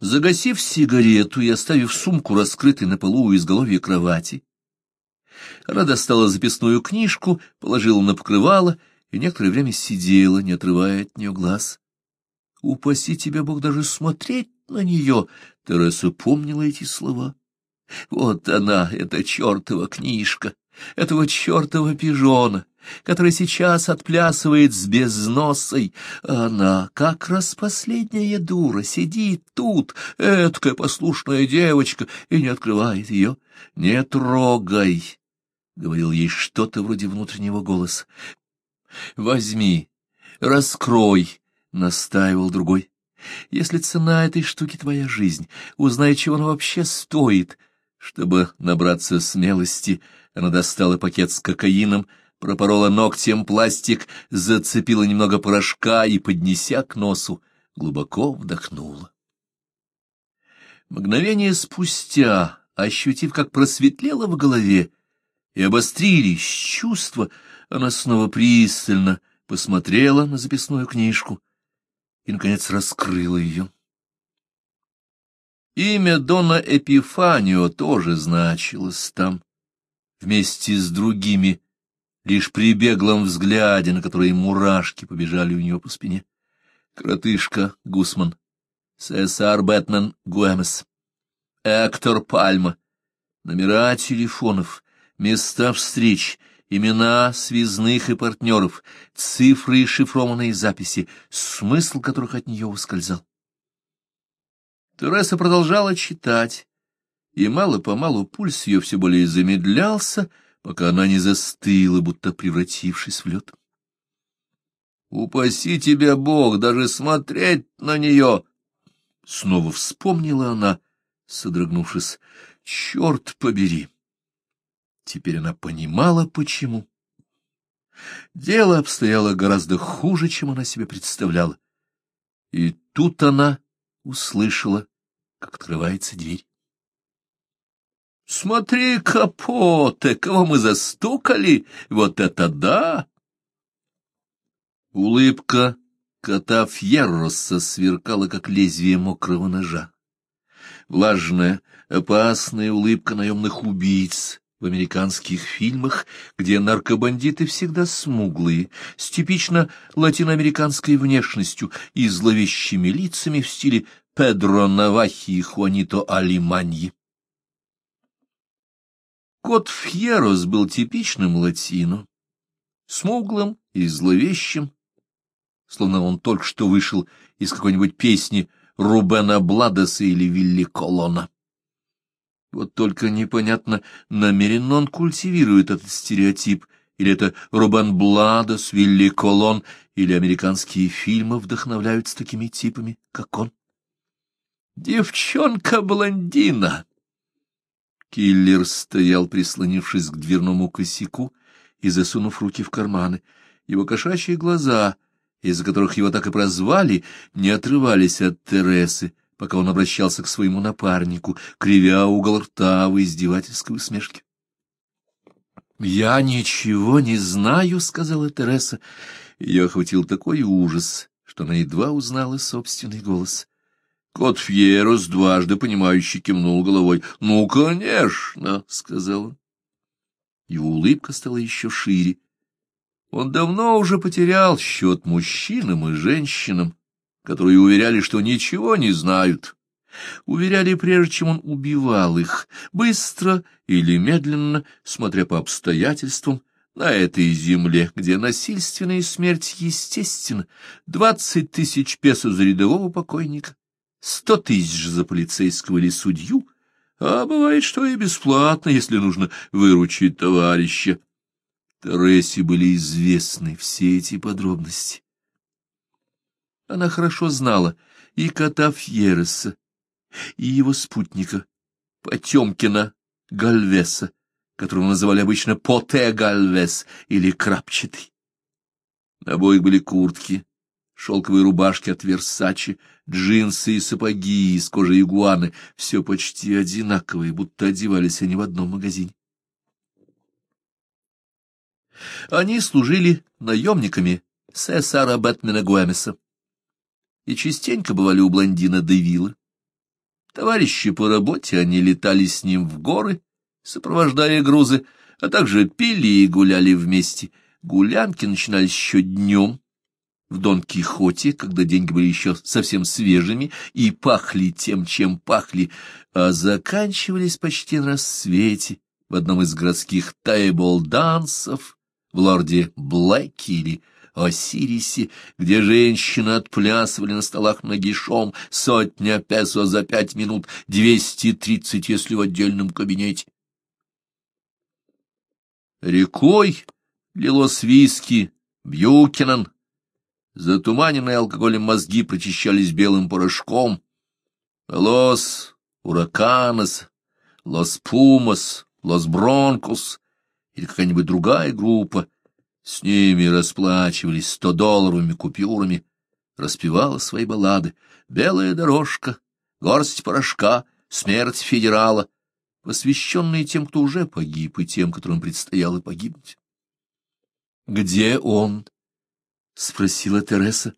Загасив сигарету и оставив сумку раскрытой на полу у изголовья кровати, она достала записную книжку, положила на покрывало и некоторое время сидела, не отрывая от нее глаз. «Упаси тебя, Бог, даже смотреть на нее!» Тереса помнила эти слова. «Вот она, эта чертова книжка, этого чертова пижона, который сейчас отплясывает с безносой, она, как раз последняя дура, сидит тут, эткая послушная девочка, и не открывает ее. Не трогай!» — говорил ей что-то вроде внутреннего голоса. «Возьми, раскрой!» — настаивал другой. «Если цена этой штуки твоя жизнь, узнай, чего она вообще стоит». Чтобы набраться смелости, она достала пакет с кокаином, пропорола ногтем пластик, зацепила немного порошка и, поднеся к носу, глубоко вдохнула. Мгновение спустя, ощутив, как просветлело в голове, и обострились чувства, она снова пристально посмотрела на записную книжку и, наконец, раскрыла ее. Имя Дона Эпифанио тоже значилось там, вместе с другими лишь при беглом взгляде, на который мурашки побежали у него по спине. Кротышка Гусман, Сесар Бэтмен Гуэмес, Эктор Пальма, номера телефонов, места встреч, имена связных и партнеров, цифры и шифрованные записи, смысл которых от нее ускользал. Тереса продолжала читать, и мало-помалу пульс ее все более замедлялся, пока она не застыла, будто превратившись в лед. «Упаси тебя, Бог, даже смотреть на нее!» Снова вспомнила она, содрогнувшись. «Черт побери!» Теперь она понимала, почему. Дело обстояло гораздо хуже, чем она себе представляла. И тут она услышала, как открывается дверь. Смотри, капоте, кого мы застукали, вот это да! Улыбка кота Фьерроса сверкала, как лезвие мокрого ножа. Влажная, опасная улыбка наемных убийц в американских фильмах, где наркобандиты всегда смуглые, с типично латиноамериканской внешностью и зловещими лицами в стиле Педро Навахи и Хуанито Алиманьи. Кот Фьерос был типичным латино, смуглым и зловещим, словно он только что вышел из какой-нибудь песни Рубена Бладеса или Вилли Колона. Вот только непонятно, намеренно он культивирует этот стереотип, или это Рубен Бладес, Вилли Колон, или американские фильмы вдохновляются такими типами, как он. «Девчонка-блондина!» Киллер стоял, прислонившись к дверному косяку и засунув руки в карманы. Его кошачьи глаза, из-за которых его так и прозвали, не отрывались от Тересы, пока он обращался к своему напарнику, кривя угол рта в издевательской усмешке. «Я ничего не знаю», — сказала Тереса. Ее охватил такой ужас, что она едва узнала собственный голос. Кот Фьерос дважды понимающе кивнул головой. — Ну, конечно, — сказал он. Его улыбка стала еще шире. Он давно уже потерял счет мужчинам и женщинам, которые уверяли, что ничего не знают. Уверяли, прежде чем он убивал их, быстро или медленно, смотря по обстоятельствам, на этой земле, где насильственная смерть естественна, двадцать тысяч песо за рядового покойника сто тысяч за полицейского или судью, а бывает, что и бесплатно, если нужно выручить товарища. Тересе были известны все эти подробности. Она хорошо знала и кота Фьереса, и его спутника, Потемкина Гальвеса, которого называли обычно Поте Гальвес или Крапчатый. На обоих были куртки, шелковые рубашки от Версачи, джинсы и сапоги из кожи игуаны, все почти одинаковые, будто одевались они в одном магазине. Они служили наемниками Сесара Бэтмена Гуэмеса и частенько бывали у блондина Девилла. Товарищи по работе, они летали с ним в горы, сопровождая грузы, а также пили и гуляли вместе. Гулянки начинались еще днем, в Дон Кихоте, когда деньги были еще совсем свежими и пахли тем, чем пахли, а заканчивались почти на рассвете в одном из городских тайбол-дансов, в лорде Блэке или Осирисе, где женщины отплясывали на столах нагишом сотня песо за пять минут, двести тридцать, если в отдельном кабинете. Рекой лилось виски, Бьюкинен, Затуманенные алкоголем мозги прочищались белым порошком. Лос Ураканос, Лос Пумас, Лос Бронкус или какая-нибудь другая группа. С ними расплачивались сто-долларовыми купюрами, распевала свои баллады. «Белая дорожка», «Горсть порошка», «Смерть федерала», посвященные тем, кто уже погиб, и тем, которым предстояло погибнуть. «Где он?» — спросила Тереса.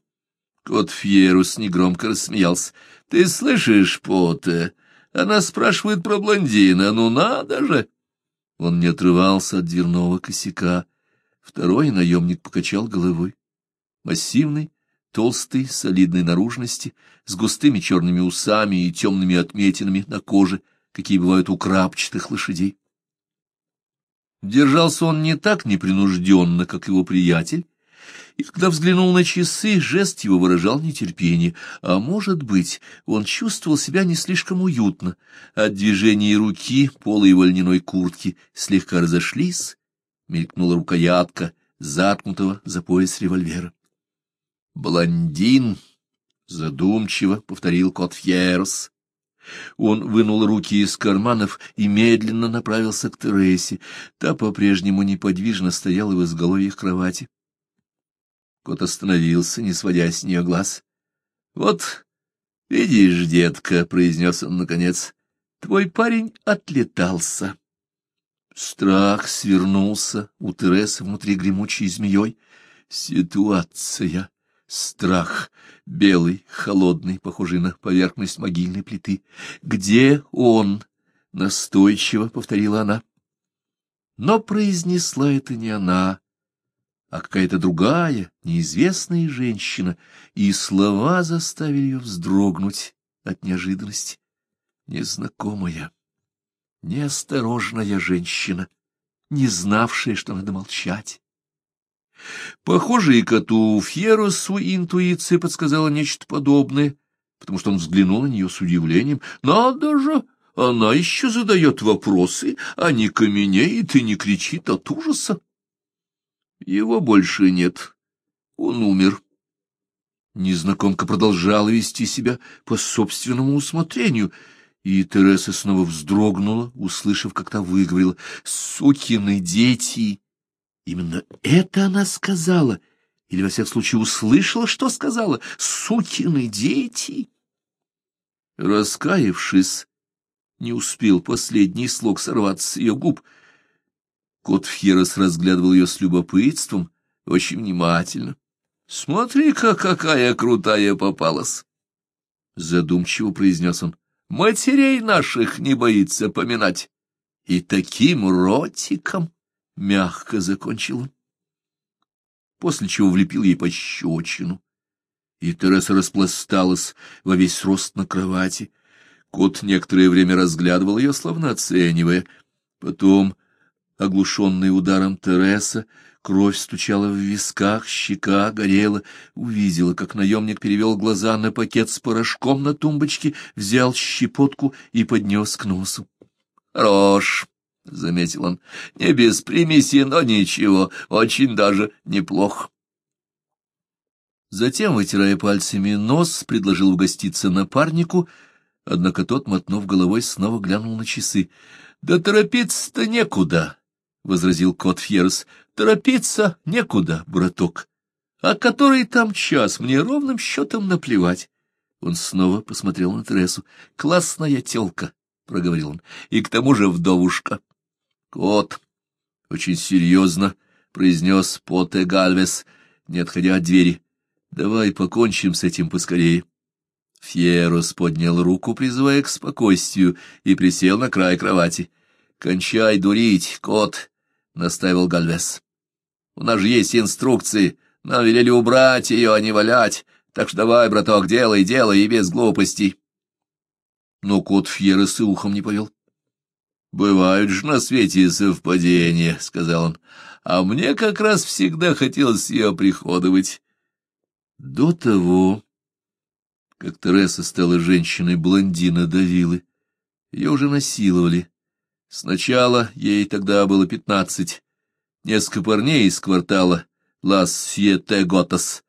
Кот Фьерус негромко рассмеялся. — Ты слышишь, Поте? Она спрашивает про блондина. Ну надо же! Он не отрывался от дверного косяка. Второй наемник покачал головой. Массивный, толстый, солидной наружности, с густыми черными усами и темными отметинами на коже, какие бывают у крапчатых лошадей. Держался он не так непринужденно, как его приятель, и когда взглянул на часы, жест его выражал нетерпение, а, может быть, он чувствовал себя не слишком уютно. От движения руки, пола его льняной куртки слегка разошлись, мелькнула рукоятка заткнутого за пояс револьвера. «Блондин!» — задумчиво повторил кот Фьерс. Он вынул руки из карманов и медленно направился к Тересе. Та по-прежнему неподвижно стояла в изголовье кровати. Кот остановился, не сводя с нее глаз. — Вот, видишь, детка, — произнес он наконец, — твой парень отлетался. Страх свернулся у Тересы внутри гремучей змеей. Ситуация. Страх. Белый, холодный, похожий на поверхность могильной плиты. «Где он?» — настойчиво повторила она. Но произнесла это не она, а какая-то другая, неизвестная женщина, и слова заставили ее вздрогнуть от неожиданности. Незнакомая, неосторожная женщина, не знавшая, что надо молчать. Похоже, и коту Фьеросу интуиция подсказала нечто подобное, потому что он взглянул на нее с удивлением. «Надо же! Она еще задает вопросы, а не каменеет и не кричит от ужаса!» Его больше нет. Он умер. Незнакомка продолжала вести себя по собственному усмотрению, и Тереса снова вздрогнула, услышав, как та выговорила «Сукины дети!» Именно это она сказала, или, во всяком случае, услышала, что сказала «Сукины дети!» Раскаявшись, не успел последний слог сорваться с ее губ — Кот Фьерос разглядывал ее с любопытством, очень внимательно. — Смотри-ка, какая крутая попалась! — задумчиво произнес он. — Матерей наших не боится поминать. И таким ротиком мягко закончил он. После чего влепил ей пощечину. И Тереса распласталась во весь рост на кровати. Кот некоторое время разглядывал ее, словно оценивая. Потом Оглушенная ударом Тереса, кровь стучала в висках, щека горела, увидела, как наемник перевел глаза на пакет с порошком на тумбочке, взял щепотку и поднес к носу. — Хорош, — заметил он, — не без примеси, но ничего, очень даже неплохо. Затем, вытирая пальцами нос, предложил угоститься напарнику, однако тот, мотнув головой, снова глянул на часы. — Да торопиться-то некуда. — возразил кот Фьерс, — торопиться некуда, браток. А который там час, мне ровным счетом наплевать. Он снова посмотрел на Тересу. — Классная телка, — проговорил он, — и к тому же вдовушка. — Кот, — очень серьезно произнес Поте Гальвес, не отходя от двери, — давай покончим с этим поскорее. Фьерос поднял руку, призывая к спокойствию, и присел на край кровати. — Кончай дурить, кот, — наставил Гальвес. — У нас же есть инструкции, нам велели убрать ее, а не валять, так что давай, браток, делай, делай, и без глупостей. Но кот Фьерос и ухом не повел. — Бывают же на свете совпадения, — сказал он, — а мне как раз всегда хотелось ее приходовать. До того, как Тереса стала женщиной блондина Давилы, ее уже насиловали. Сначала ей тогда было пятнадцать, несколько парней из квартала Лас Сьете Готас.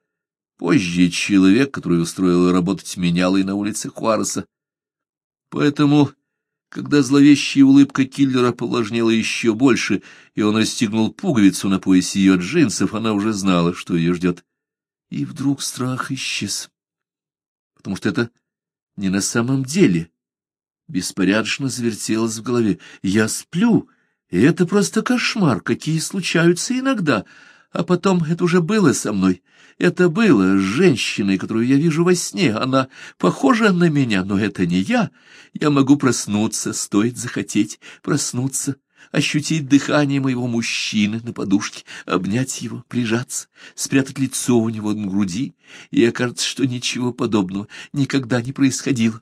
Позже человек, который устроил работать менялой на улице Хуареса. Поэтому когда зловещая улыбка киллера повлажнела еще больше, и он расстегнул пуговицу на поясе ее джинсов, она уже знала, что ее ждет. И вдруг страх исчез. Потому что это не на самом деле. Беспорядочно завертелось в голове. Я сплю, и это просто кошмар, какие случаются иногда. А потом это уже было со мной. Это было с женщиной, которую я вижу во сне. Она похожа на меня, но это не я. Я могу проснуться, стоит захотеть проснуться, ощутить дыхание моего мужчины на подушке, обнять его, прижаться, спрятать лицо у него на груди, и окажется, что ничего подобного никогда не происходило.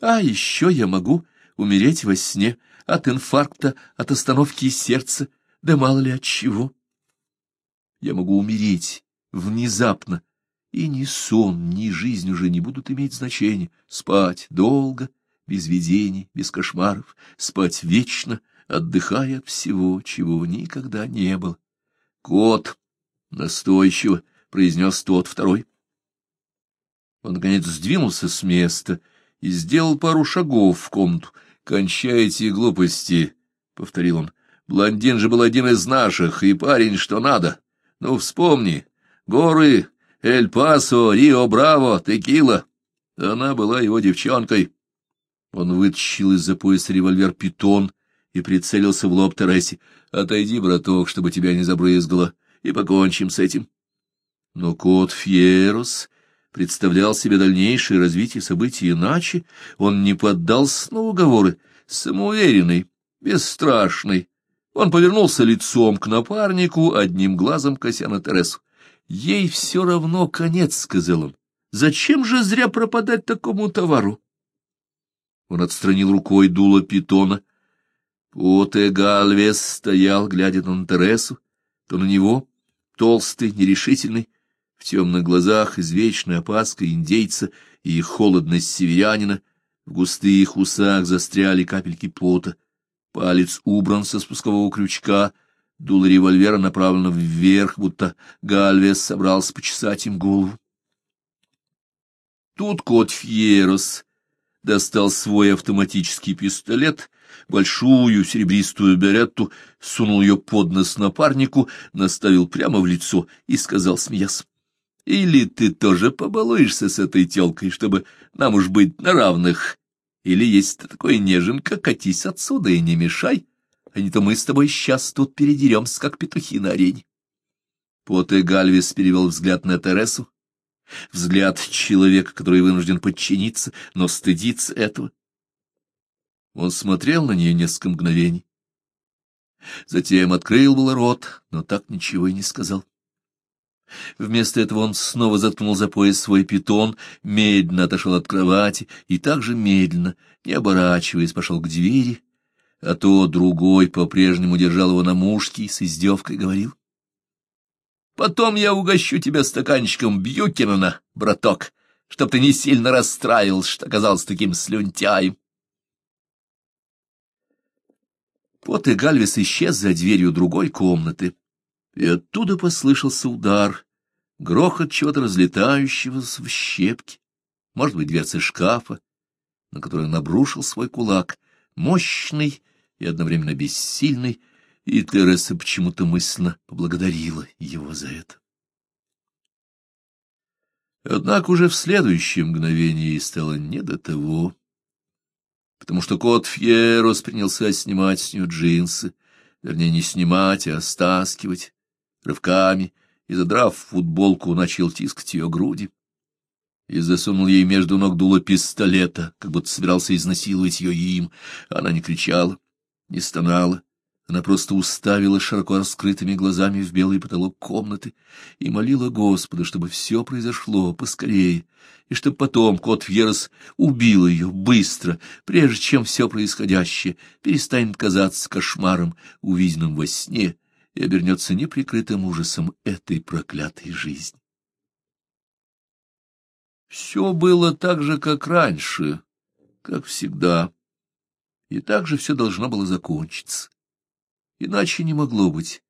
А еще я могу умереть во сне от инфаркта, от остановки сердца, да мало ли от чего. Я могу умереть внезапно, и ни сон, ни жизнь уже не будут иметь значения. Спать долго, без видений, без кошмаров, спать вечно, отдыхая от всего, чего никогда не было. «Кот!» — настойчиво произнес тот второй. Он, наконец, сдвинулся с места и сделал пару шагов в комнату. «Кончайте глупости!» — повторил он. «Блондин же был один из наших, и парень что надо. Ну, вспомни, горы, Эль-Пасо, Рио-Браво, Текила. Она была его девчонкой. Он вытащил из-за пояса револьвер «Питон» и прицелился в лоб Тересе. «Отойди, браток, чтобы тебя не забрызгало, и покончим с этим». Но кот Фьерос представлял себе дальнейшее развитие событий иначе. Он не поддался на уговоры, самоуверенный, бесстрашный, он повернулся лицом к напарнику, одним глазом кося на Тересу. «Ей все равно конец», — сказал он. «Зачем же зря пропадать такому товару?» Он отстранил рукой дуло питона. Поте Гальвес стоял, глядя на Тересу, то на него, толстый, нерешительный, в темных глазах извечная опаска индейца и холодность северянина, в густых усах застряли капельки пота. Палец убран со спускового крючка, дуло револьвера направлено вверх, будто Гальвес собрался почесать им голову. Тут кот Фьерос достал свой автоматический пистолет, большую серебристую беретту, сунул ее под нос напарнику, наставил прямо в лицо и сказал, смеясь, «Или ты тоже побалуешься с этой телкой, чтобы нам уж быть на равных, или, если ты такой неженка, катись отсюда и не мешай, а не то мы с тобой сейчас тут передеремся, как петухи на арене. Поте Гальвис перевел взгляд на Тересу, взгляд человека, который вынужден подчиниться, но стыдится этого. Он смотрел на нее несколько мгновений. Затем открыл был рот, но так ничего и не сказал. Вместо этого он снова заткнул за пояс свой питон, медленно отошел от кровати и также медленно, не оборачиваясь, пошел к двери, а то другой по-прежнему держал его на мушке и с издевкой говорил. «Потом я угощу тебя стаканчиком Бьюкинена, браток, чтоб ты не сильно расстраивался, что оказался таким слюнтяем». Пот и Гальвис исчез за дверью другой комнаты и оттуда послышался удар, грохот чего-то разлетающегося в щепки, может быть, дверцы шкафа, на который он обрушил свой кулак, мощный и одновременно бессильный, и Тереса почему-то мысленно поблагодарила его за это. Однако уже в следующее мгновение ей стало не до того, потому что кот Фьерос принялся снимать с нее джинсы, вернее, не снимать, а стаскивать, рывками, и, задрав футболку, начал тискать ее груди. и засунул ей между ног дуло пистолета, как будто собирался изнасиловать ее им. Она не кричала, не стонала, она просто уставила широко раскрытыми глазами в белый потолок комнаты и молила Господа, чтобы все произошло поскорее, и чтобы потом кот Фьерос убил ее быстро, прежде чем все происходящее перестанет казаться кошмаром, увиденным во сне, и обернется неприкрытым ужасом этой проклятой жизни. Все было так же, как раньше, как всегда, и так же все должно было закончиться. Иначе не могло быть.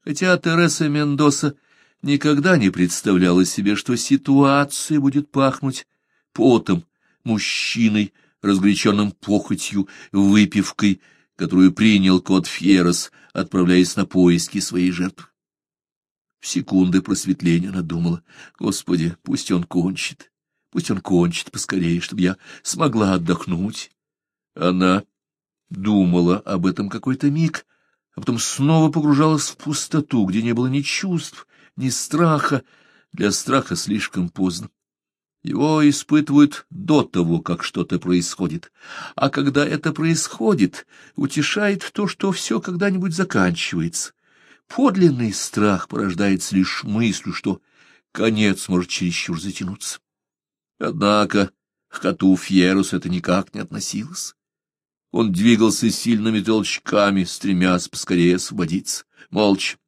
Хотя Тереса Мендоса никогда не представляла себе, что ситуация будет пахнуть потом, мужчиной, разгоряченным похотью, выпивкой, которую принял кот Фьерос, отправляясь на поиски своей жертвы. В секунды просветления она думала, «Господи, пусть он кончит, пусть он кончит поскорее, чтобы я смогла отдохнуть». Она думала об этом какой-то миг, а потом снова погружалась в пустоту, где не было ни чувств, ни страха. Для страха слишком поздно. Его испытывают до того, как что-то происходит. А когда это происходит, утешает то, что все когда-нибудь заканчивается. Подлинный страх порождается лишь мыслью, что конец может чересчур затянуться. Однако к коту Фьерус это никак не относилось. Он двигался сильными толчками, стремясь поскорее освободиться, молча,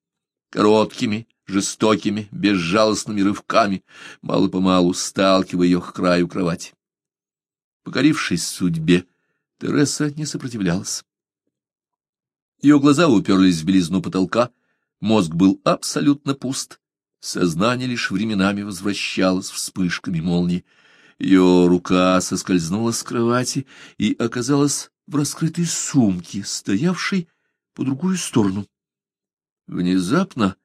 короткими, жестокими, безжалостными рывками, мало-помалу сталкивая ее к краю кровати. Покорившись судьбе, Тереса не сопротивлялась. Ее глаза уперлись в белизну потолка, мозг был абсолютно пуст, сознание лишь временами возвращалось вспышками молнии. Ее рука соскользнула с кровати и оказалась в раскрытой сумке, стоявшей по другую сторону. Внезапно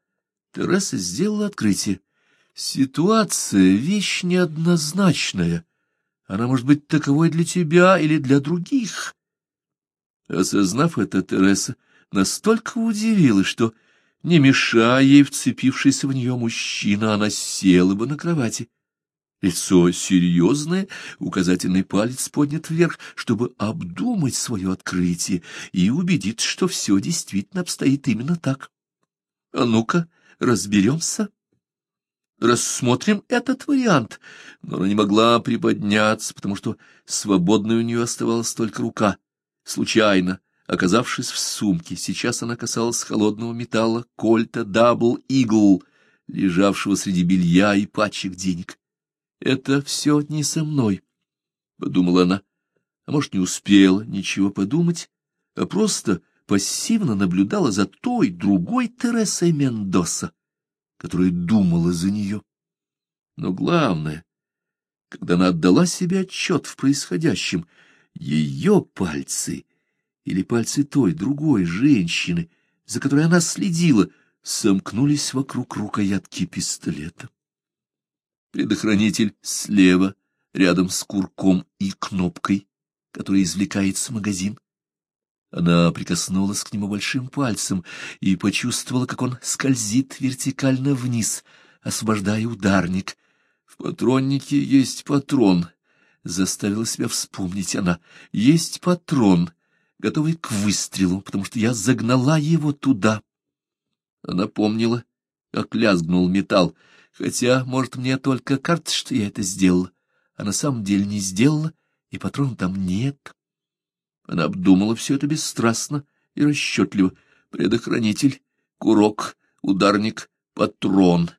Тереса сделала открытие. Ситуация — вещь неоднозначная. Она может быть таковой для тебя или для других. Осознав это, Тереса настолько удивилась, что, не мешая ей вцепившийся в нее мужчина, она села бы на кровати. Лицо серьезное, указательный палец поднят вверх, чтобы обдумать свое открытие и убедиться, что все действительно обстоит именно так. А ну-ка, разберемся. Рассмотрим этот вариант. Но она не могла приподняться, потому что свободной у нее оставалась только рука. Случайно, оказавшись в сумке, сейчас она касалась холодного металла кольта Дабл Игл, лежавшего среди белья и пачек денег. Это все не со мной, — подумала она. А может, не успела ничего подумать, а просто пассивно наблюдала за той, другой Тересой Мендоса, которая думала за нее. Но главное, когда она отдала себе отчет в происходящем, ее пальцы или пальцы той, другой женщины, за которой она следила, сомкнулись вокруг рукоятки пистолета. Предохранитель слева, рядом с курком и кнопкой, которая извлекается магазин. Она прикоснулась к нему большим пальцем и почувствовала, как он скользит вертикально вниз, освобождая ударник. В патроннике есть патрон. Заставила себя вспомнить она. Есть патрон, готовый к выстрелу, потому что я загнала его туда. Она помнила, как лязгнул металл. Хотя, может, мне только карта, что я это сделала, а на самом деле не сделала, и патрона там нет. Она обдумала все это бесстрастно и расчетливо. Предохранитель, курок, ударник, патрон.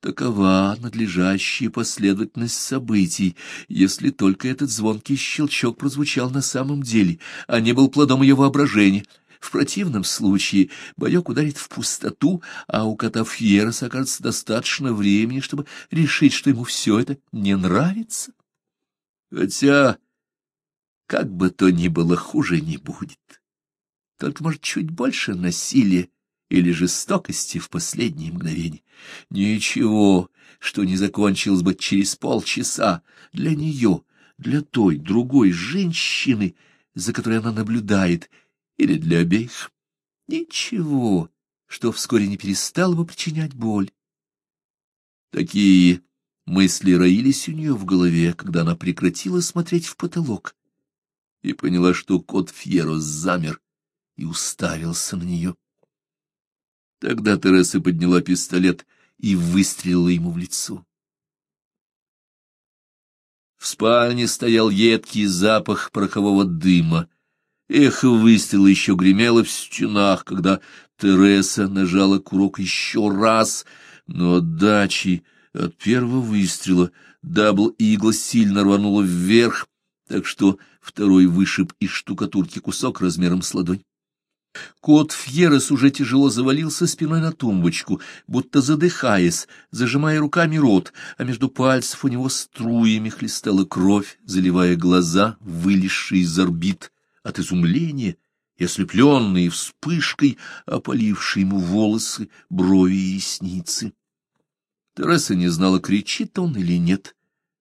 Такова надлежащая последовательность событий, если только этот звонкий щелчок прозвучал на самом деле, а не был плодом ее воображения — в противном случае боек ударит в пустоту, а у кота Фьерос окажется достаточно времени, чтобы решить, что ему все это не нравится. Хотя, как бы то ни было, хуже не будет. Только, может, чуть больше насилия или жестокости в последние мгновения. Ничего, что не закончилось бы через полчаса для нее, для той другой женщины, за которой она наблюдает, или для обеих. Ничего, что вскоре не перестало бы причинять боль. Такие мысли роились у нее в голове, когда она прекратила смотреть в потолок и поняла, что кот Фьеро замер и уставился на нее. Тогда Тереса подняла пистолет и выстрелила ему в лицо. В спальне стоял едкий запах порохового дыма. Эхо выстрела еще гремело в стенах, когда Тереса нажала курок еще раз, но отдачей от первого выстрела Double Eagle сильно рвануло вверх, так что второй вышиб из штукатурки кусок размером с ладонь. Кот Фьерес уже тяжело завалился спиной на тумбочку, будто задыхаясь, зажимая руками рот, а между пальцев у него струями хлестала кровь, заливая глаза, вылезшие из орбит от изумления и ослепленные вспышкой, опалившие ему волосы, брови и ресницы. Тереса не знала, кричит он или нет.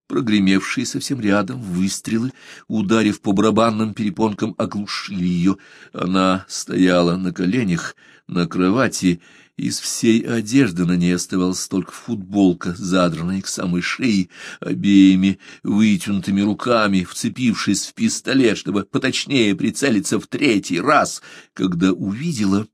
Прогремевшие совсем рядом выстрелы, ударив по барабанным перепонкам, оглушили ее. Она стояла на коленях, на кровати, из всей одежды на ней оставалась только футболка, задранная к самой шее, обеими вытянутыми руками, вцепившись в пистолет, чтобы поточнее прицелиться в третий раз, когда увидела,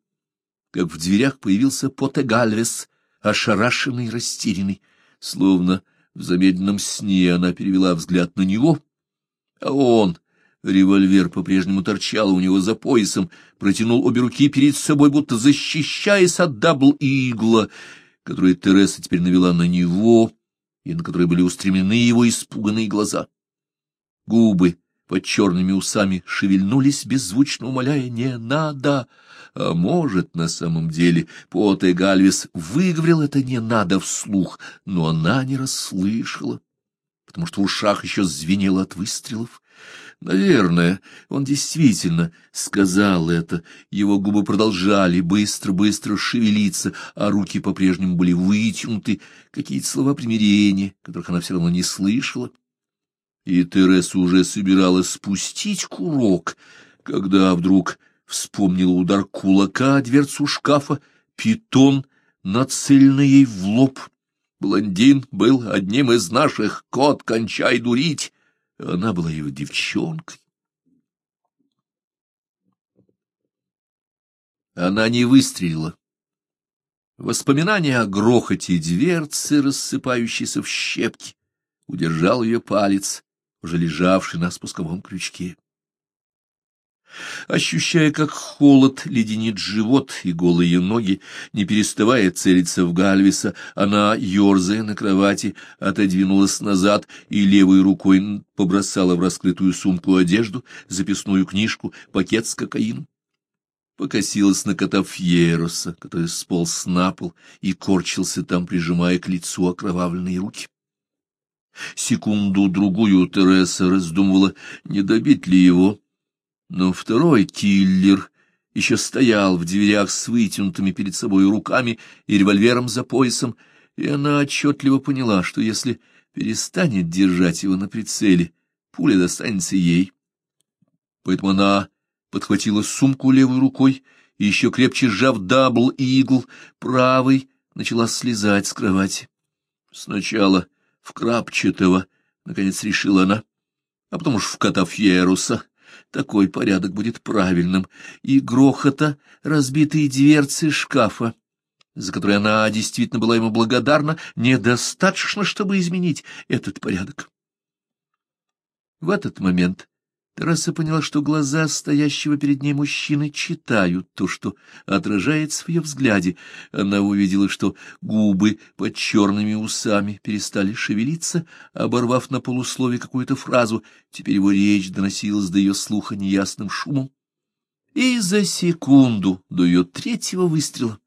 как в дверях появился Поте Гальвес, ошарашенный и растерянный, словно в замедленном сне она перевела взгляд на него, а он, револьвер по-прежнему торчал у него за поясом, протянул обе руки перед собой, будто защищаясь от Double Eagle а, которую Тереса теперь навела на него, и на который были устремлены его испуганные глаза. Губы под черными усами шевельнулись, беззвучно умоляя «не надо». А может, на самом деле, Поте Гальвис выговорил это «не надо» вслух, но она не расслышала, потому что в ушах еще звенело от выстрелов. Наверное, он действительно сказал это. Его губы продолжали быстро-быстро шевелиться, а руки по-прежнему были вытянуты, какие-то слова примирения, которых она все равно не слышала и Тереса уже собиралась спустить курок, когда вдруг вспомнила удар кулака о дверцу шкафа, питон, нацеленный ей в лоб. Блондин был одним из наших, кот, кончай дурить. Она была его девчонкой. Она не выстрелила. Воспоминание о грохоте дверцы, рассыпающейся в щепки, удержал ее палец, уже лежавший на спусковом крючке. Ощущая, как холод леденит живот и голые ноги, не переставая целиться в Гальвиса, она, ерзая на кровати, отодвинулась назад и левой рукой побросала в раскрытую сумку одежду, записную книжку, пакет с кокаином. Покосилась на кота Фьероса, который сполз на пол и корчился там, прижимая к лицу окровавленные руки. Секунду-другую Тереса раздумывала, не добить ли его. Но второй киллер еще стоял в дверях с вытянутыми перед собой руками и револьвером за поясом, и она отчетливо поняла, что если перестанет держать его на прицеле, пуля достанется ей. Поэтому она подхватила сумку левой рукой и, еще крепче сжав Double Eagle, правой начала слезать с кровати. Сначала в Крапчатого, — наконец решила она, — а потом уж в Кота Фьереса. Такой порядок будет правильным. И грохота, разбитые дверцы шкафа, за которые она действительно была ему благодарна, недостаточно, чтобы изменить этот порядок. В этот момент Тераса поняла, что глаза стоящего перед ней мужчины читают то, что отражается в ее взгляде. Она увидела, что губы под черными усами перестали шевелиться, оборвав на полуслове какую-то фразу. Теперь его речь доносилась до ее слуха неясным шумом. И за секунду до ее третьего выстрела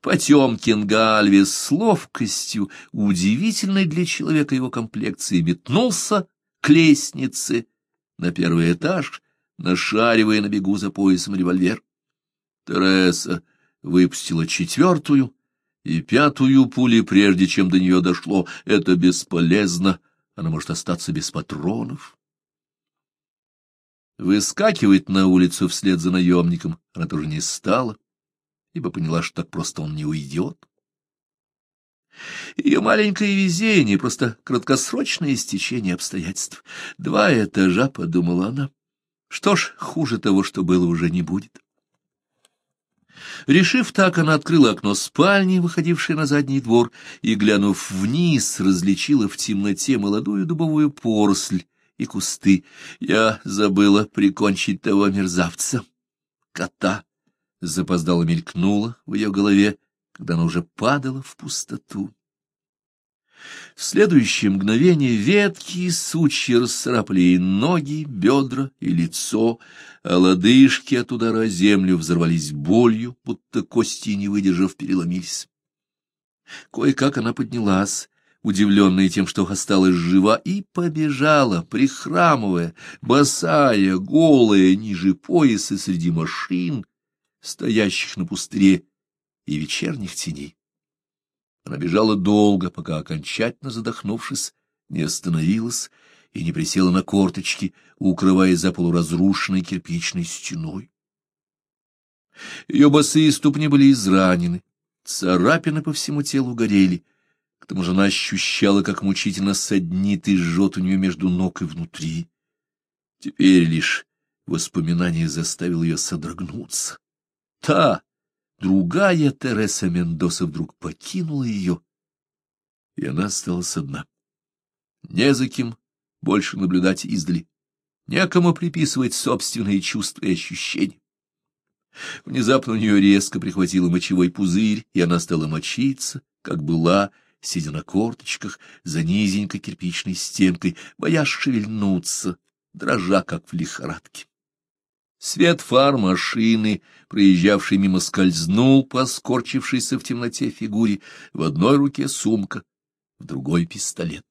Потемкин Гальвес с ловкостью, удивительной для человека его комплекции, метнулся к лестнице, на первый этаж, нашаривая на бегу за поясом револьвер. Тереса выпустила четвертую и пятую пули, прежде чем до нее дошло. Это бесполезно, она может остаться без патронов. Выскакивать на улицу вслед за наемником она тоже не стала, ибо поняла, что так просто он не уйдет. Ее маленькое везение — просто краткосрочное стечение обстоятельств. Два этажа, — подумала она. Что ж, хуже того, что было, уже не будет. Решив так, она открыла окно спальни, выходившее на задний двор, и, глянув вниз, различила в темноте молодую дубовую поросль и кусты. Я забыла прикончить того мерзавца. Кота запоздало мелькнула в ее голове, когда она уже падала в пустоту. В следующее мгновение ветки сучья расцарапали ей ноги, бедра и лицо, а лодыжки от удара о землю взорвались болью, будто кости, не выдержав, переломились. Кое-как она поднялась, удивленная тем, что осталась жива, и побежала, прихрамывая, босая, голая, ниже пояса среди машин, стоящих на пустыре и вечерних теней. Она бежала долго, пока, окончательно задохнувшись, не остановилась и не присела на корточки, укрываясь за полуразрушенной кирпичной стеной. Ее босые ступни были изранены, царапины по всему телу горели, к тому же она ощущала, как мучительно саднит и жжет у нее между ног и внутри. Теперь лишь воспоминание заставило ее содрогнуться. Та, другая Тереса Мендоса вдруг покинула ее, и она осталась одна. Не за кем больше наблюдать издали, некому приписывать собственные чувства и ощущения. Внезапно у нее резко прихватило мочевой пузырь, и она стала мочиться, как была, сидя на корточках за низенькой кирпичной стенкой, боясь шевельнуться, дрожа, как в лихорадке. Свет фар машины, проезжавший мимо, скользнул по скорчившейся в темноте фигуре. В одной руке сумка, в другой — пистолет.